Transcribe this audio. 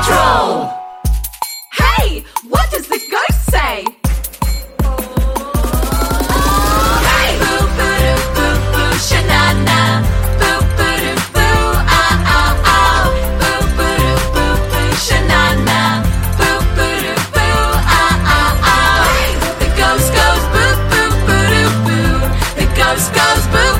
Patrol! Hey, what does the ghost say? Hey! Shanana. Ah, ah, ah. Shanana. Ah, ah, ah. The ghost goes. The ghost goes boo.